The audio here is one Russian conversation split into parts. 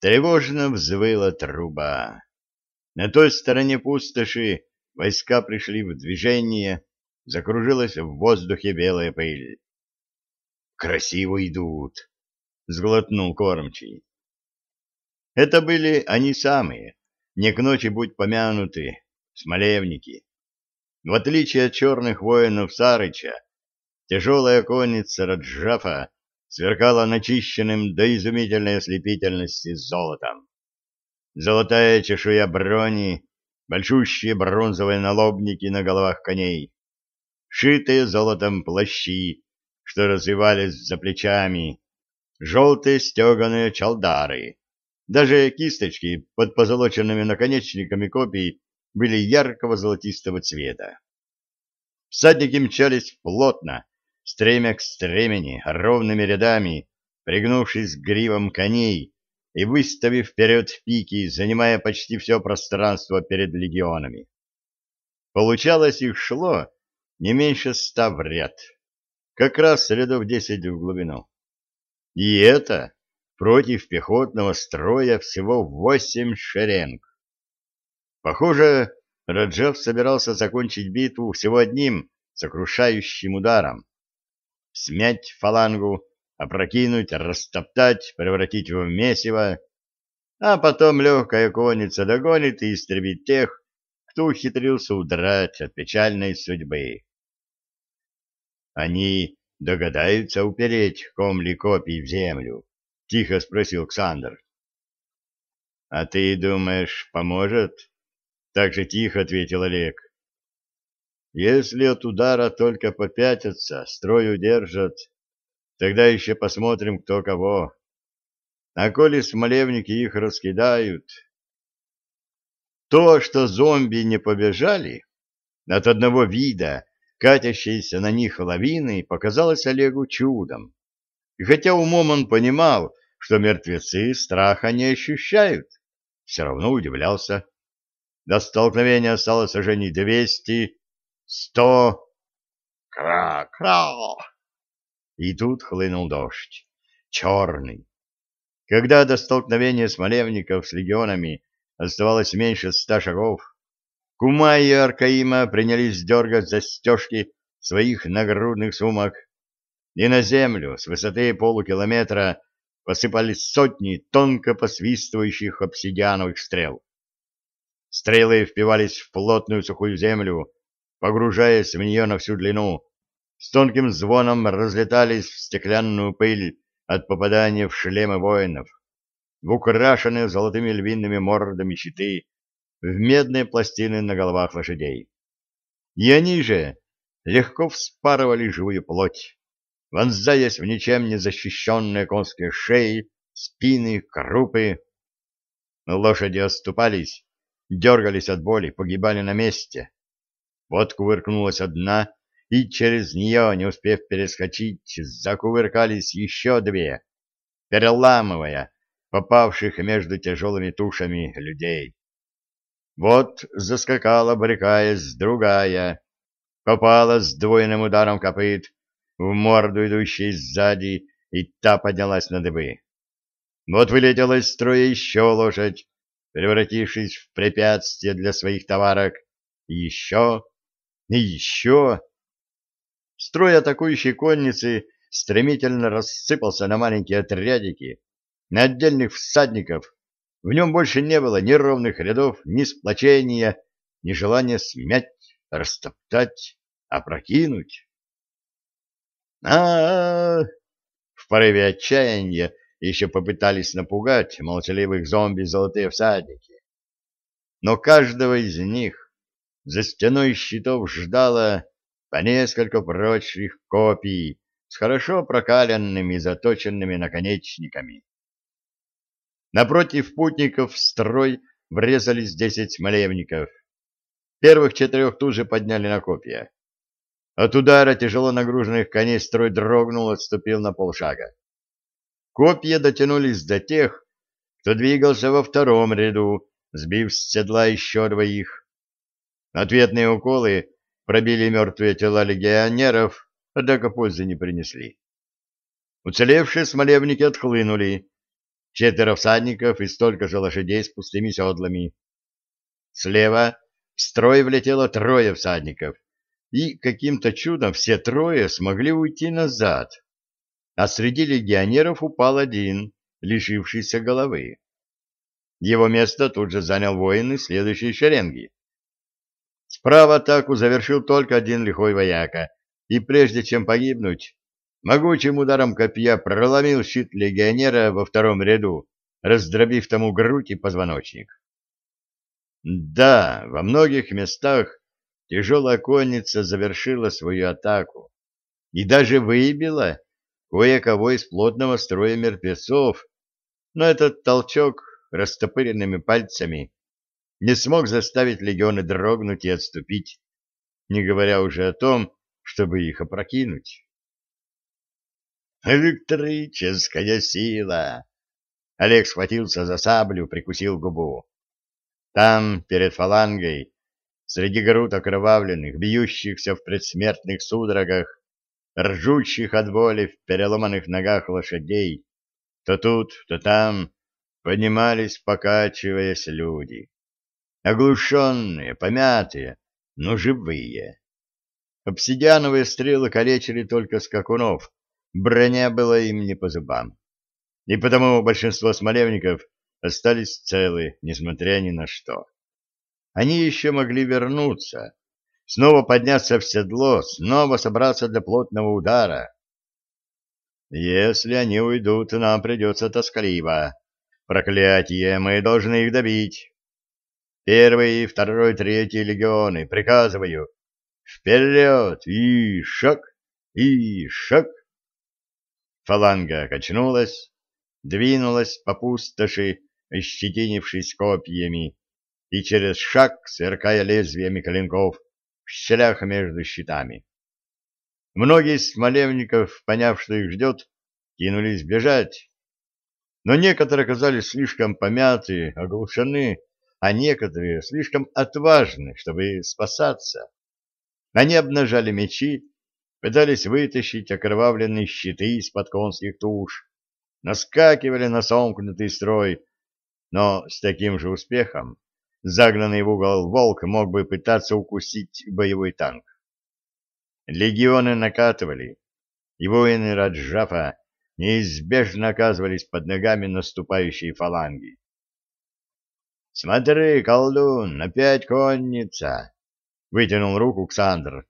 Тревожно взвыла труба. На той стороне пустоши войска пришли в движение, закружилась в воздухе белая пыль. «Красиво идут!» — сглотнул кормчий. Это были они самые, не к ночи будь помянуты, смолевники. В отличие от черных воинов Сарыча, тяжелая конница Раджафа сверкала начищенным до изумительной ослепительности золотом. Золотая чешуя брони, большущие бронзовые налобники на головах коней, шитые золотом плащи, что развивались за плечами, желтые стеганые чалдары. Даже кисточки под позолоченными наконечниками копий были яркого золотистого цвета. Всадники мчались плотно, стремя к стремени, ровными рядами, пригнувшись к гривам коней и выставив вперед пики, занимая почти все пространство перед легионами. Получалось, их шло не меньше ста в ряд, как раз рядов десять в глубину. И это против пехотного строя всего восемь шеренг. Похоже, Раджав собирался закончить битву всего одним сокрушающим ударом смять фалангу, опрокинуть, растоптать, превратить в месиво, а потом легкая конница догонит и истребит тех, кто ухитрился удрать от печальной судьбы. Они догадаются упереть комли копий в землю? — тихо спросил Ксандр. — А ты думаешь, поможет? — так же тихо ответил Олег. Если от удара только попятятся, строй удержат, тогда еще посмотрим, кто кого. А коли смолевники их раскидают... То, что зомби не побежали, от одного вида, катящейся на них лавины, показалось Олегу чудом. И хотя умом он понимал, что мертвецы страха не ощущают, все равно удивлялся. До столкновения осталось сожжений двести, Сто! Кра-кра! И тут хлынул дождь. Черный. Когда до столкновения смолевников с легионами оставалось меньше ста шагов, Кума и Аркаима принялись дергать застежки своих нагрудных сумок, и на землю с высоты полукилометра посыпались сотни тонко посвистывающих обсидиановых стрел. Стрелы впивались в плотную сухую землю, погружаясь в нее на всю длину, с тонким звоном разлетались в стеклянную пыль от попадания в шлемы воинов, в украшенные золотыми львиными мордами щиты, в медные пластины на головах лошадей. И они же легко вспарывали живую плоть, вонзаясь в ничем не защищенные конские шеи, спины, крупы. Лошади оступались, дергались от боли, погибали на месте. Вот кувыркнулась одна, и через нее, не успев перескочить, закувыркались еще две, переламывая попавших между тяжелыми тушами людей. Вот заскакала, брекаясь, другая, попала с двойным ударом копыт в морду идущей сзади, и та поднялась на дыбы. Вот вылетела из строя еще лошадь, превратившись в препятствие для своих товарок, еще и еще... Строй атакующей конницы стремительно рассыпался на маленькие отрядики, на отдельных всадников. В нем больше не было ни ровных рядов, ни сплочения, ни желания смять, растоптать, опрокинуть. а, -а, -а В порыве отчаяния еще попытались напугать молчаливых зомби золотые всадники. Но каждого из них за стеной щитов ждало по несколько прочих копий с хорошо прокаленными и заточенными наконечниками. Напротив путников в строй врезались десять молевников. Первых четырех тут же подняли на копья. От удара тяжело нагруженных коней строй дрогнул, отступил на полшага. Копья дотянулись до тех, кто двигался во втором ряду, сбив с седла еще двоих. Ответные уколы пробили мертвые тела легионеров, однако пользы не принесли. Уцелевшие смолевники отхлынули. четверо всадников и столько же лошадей с пустыми седлами. Слева в строй влетело трое всадников, и каким-то чудом все трое смогли уйти назад, а среди легионеров упал один, лишившийся головы. Его место тут же занял воин из следующей шеренги. Справа атаку завершил только один лихой вояка, и прежде чем погибнуть, могучим ударом копья проломил щит легионера во втором ряду, раздробив тому грудь и позвоночник. Да, во многих местах тяжелая конница завершила свою атаку и даже выбила кое-кого из плотного строя мертвецов, но этот толчок растопыренными пальцами не смог заставить легионы дрогнуть и отступить, не говоря уже о том, чтобы их опрокинуть. «Электрическая сила!» Олег схватился за саблю, прикусил губу. Там, перед фалангой, среди груд окровавленных, бьющихся в предсмертных судорогах, ржущих от боли в переломанных ногах лошадей, то тут, то там поднимались, покачиваясь, люди оглушенные, помятые, но живые. Обсидиановые стрелы калечили только скакунов, броня была им не по зубам. И потому большинство смолевников остались целы, несмотря ни на что. Они еще могли вернуться, снова подняться в седло, снова собраться для плотного удара. Если они уйдут, нам придется тоскливо. Проклятие, мы должны их добить. Первый, второй, третий легионы, приказываю. Вперед! И шаг! И шаг! Фаланга качнулась, двинулась по пустоши, ощетинившись копьями, и через шаг, сверкая лезвиями клинков, в щелях между щитами. Многие из смолевников, поняв, что их ждет, кинулись бежать, но некоторые оказались слишком помяты, оглушены, а некоторые слишком отважны, чтобы спасаться. Они обнажали мечи, пытались вытащить окровавленные щиты из-под конских туш, наскакивали на сомкнутый строй, но с таким же успехом загнанный в угол волк мог бы пытаться укусить боевой танк. Легионы накатывали, и воины Раджафа неизбежно оказывались под ногами наступающей фаланги. «Смотри, колдун, опять конница!» — вытянул руку Ксандр.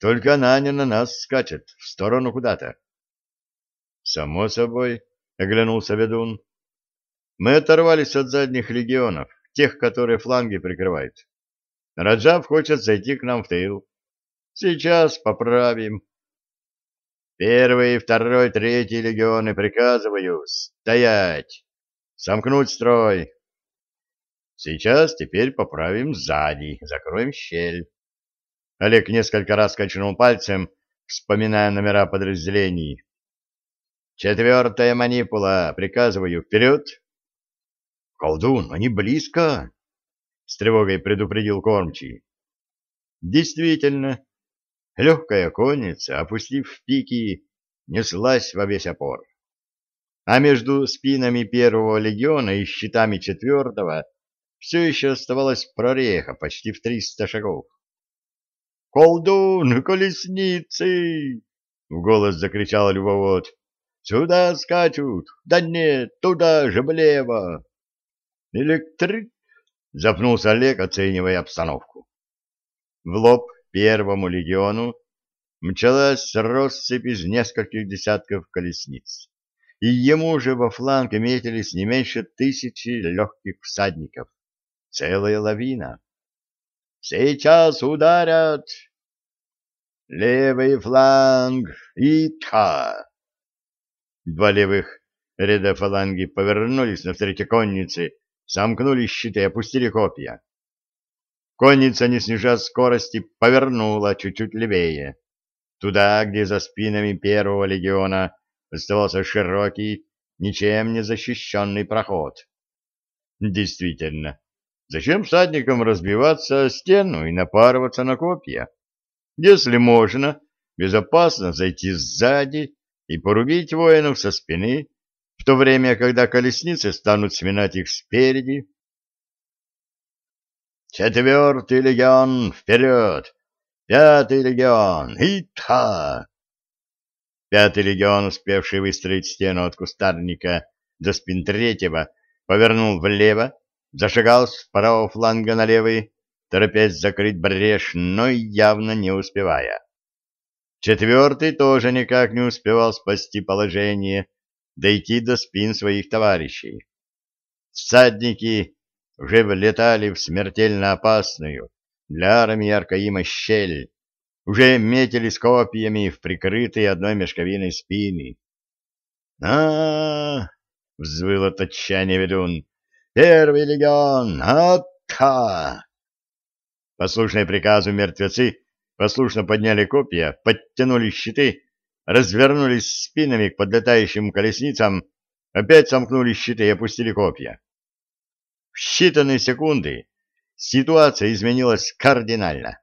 «Только она не на нас скачет, в сторону куда-то». «Само собой», — оглянулся ведун. «Мы оторвались от задних легионов, тех, которые фланги прикрывают. Раджав хочет зайти к нам в тыл. Сейчас поправим». «Первый, второй, третий легионы приказываю стоять! Сомкнуть строй!» Сейчас теперь поправим сзади, закроем щель. Олег несколько раз качнул пальцем, вспоминая номера подразделений. Четвертая манипула. Приказываю, вперед. Колдун, они близко, с тревогой предупредил кормчий. Действительно, легкая конница, опустив пики, неслась во весь опор. А между спинами первого легиона и щитами четвертого все еще оставалась прореха почти в триста шагов. «Колдун, колесницы!» — в голос закричал любовод. «Сюда скачут! Да нет, туда же, влево!» «Электрик!» — запнулся Олег, оценивая обстановку. В лоб первому легиону мчалась россыпь из нескольких десятков колесниц, и ему же во фланг метились не меньше тысячи легких всадников целая лавина. «Сейчас ударят!» «Левый фланг! Итха!» Два левых ряда фаланги повернулись навстречу коннице, сомкнули щиты и опустили копья. Конница, не снижая скорости, повернула чуть-чуть левее, туда, где за спинами первого легиона оставался широкий, ничем не защищенный проход. Действительно, Зачем всадникам разбиваться о стену и напарываться на копья? Если можно безопасно зайти сзади и порубить воинов со спины, в то время, когда колесницы станут сминать их спереди. «Четвертый легион, вперед! Пятый легион, итха!» Пятый легион, успевший выстроить стену от кустарника до спин третьего, повернул влево, зашагал с правого фланга на левый, торопясь закрыть брешь, но явно не успевая. Четвертый тоже никак не успевал спасти положение, дойти до спин своих товарищей. Всадники уже влетали в смертельно опасную для армии Аркаима щель, уже метили с копьями в прикрытые одной мешковиной спины. а, -а, -а взвыл от отчаяния ведун. «Первый легион! Атха!» Послушные приказу мертвецы послушно подняли копья, подтянули щиты развернулись спинами к подлетающим колесницам, опять сомкнули щиты и опустили копья. В считанные секунды ситуация изменилась кардинально.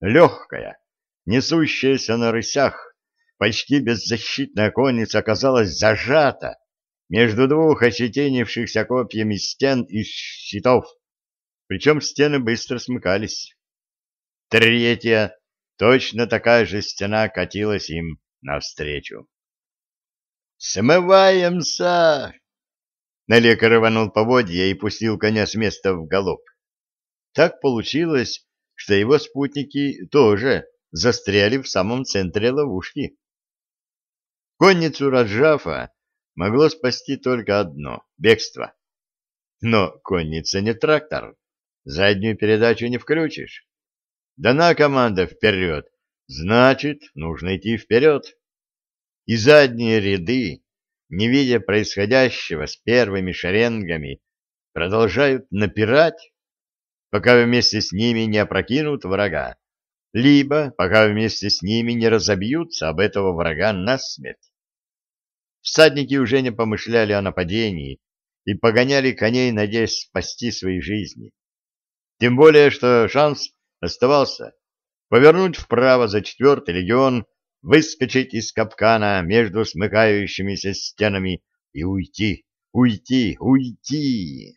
Легкая, несущаяся на рысях, почти беззащитная конница оказалась зажата между двух ощетинившихся копьями стен из щитов, причем стены быстро смыкались. Третья, точно такая же стена катилась им навстречу. «Смываемся!» Налека рванул поводья и пустил коня с места в галоп. Так получилось, что его спутники тоже застряли в самом центре ловушки. Конницу Раджафа могло спасти только одно — бегство. Но конница не трактор, заднюю передачу не включишь. Дана команда вперед, Значит, нужно идти вперед. И задние ряды, не видя происходящего с первыми шеренгами, продолжают напирать, пока вместе с ними не опрокинут врага, либо пока вместе с ними не разобьются об этого врага насмерть. Всадники уже не помышляли о нападении и погоняли коней, надеясь спасти свои жизни. Тем более, что шанс оставался повернуть вправо за четвертый легион, выскочить из капкана между смыкающимися стенами и уйти, уйти, уйти.